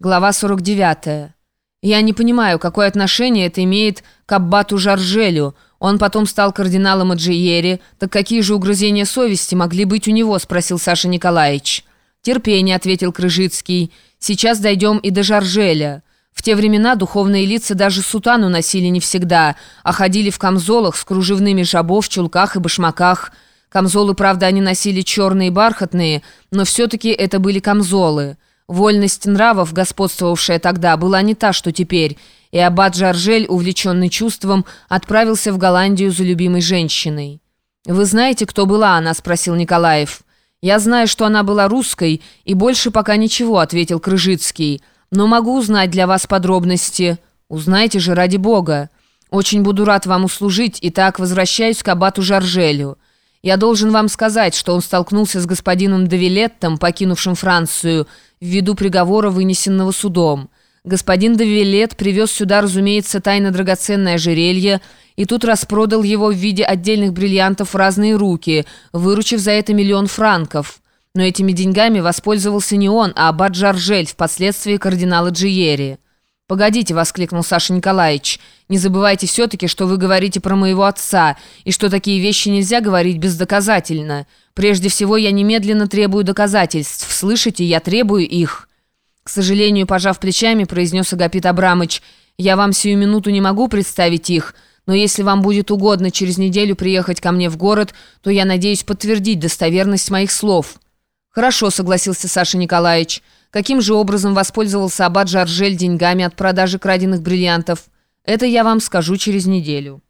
Глава 49. Я не понимаю, какое отношение это имеет к аббату Жаржелю. Он потом стал кардиналом Аджиери. Так какие же угрызения совести могли быть у него, спросил Саша Николаевич. Терпение, ответил Крыжицкий. Сейчас дойдем и до Жаржеля. В те времена духовные лица даже сутану носили не всегда, а ходили в камзолах с кружевными жабо в чулках и башмаках. Камзолы, правда, они носили черные и бархатные, но все-таки это были камзолы. Вольность нравов, господствовавшая тогда, была не та, что теперь, и аббат Жаржель, увлеченный чувством, отправился в Голландию за любимой женщиной. «Вы знаете, кто была она?» – спросил Николаев. «Я знаю, что она была русской, и больше пока ничего», – ответил Крыжицкий. «Но могу узнать для вас подробности. Узнайте же, ради бога. Очень буду рад вам услужить, и так возвращаюсь к аббату Жаржелю». Я должен вам сказать, что он столкнулся с господином Давилеттом, покинувшим Францию, ввиду приговора, вынесенного судом. Господин Давилет привез сюда, разумеется, тайно драгоценное ожерелье, и тут распродал его в виде отдельных бриллиантов в разные руки, выручив за это миллион франков. Но этими деньгами воспользовался не он, а аббат Жаржель, впоследствии кардинала Джиери. «Погодите», — воскликнул Саша Николаевич, — «не забывайте все-таки, что вы говорите про моего отца, и что такие вещи нельзя говорить бездоказательно. Прежде всего, я немедленно требую доказательств. Слышите, я требую их». К сожалению, пожав плечами, произнес Агапит Абрамыч, «Я вам сию минуту не могу представить их, но если вам будет угодно через неделю приехать ко мне в город, то я надеюсь подтвердить достоверность моих слов». «Хорошо», — согласился Саша Николаевич, — Каким же образом воспользовался аббат Жаржель деньгами от продажи краденных бриллиантов? Это я вам скажу через неделю».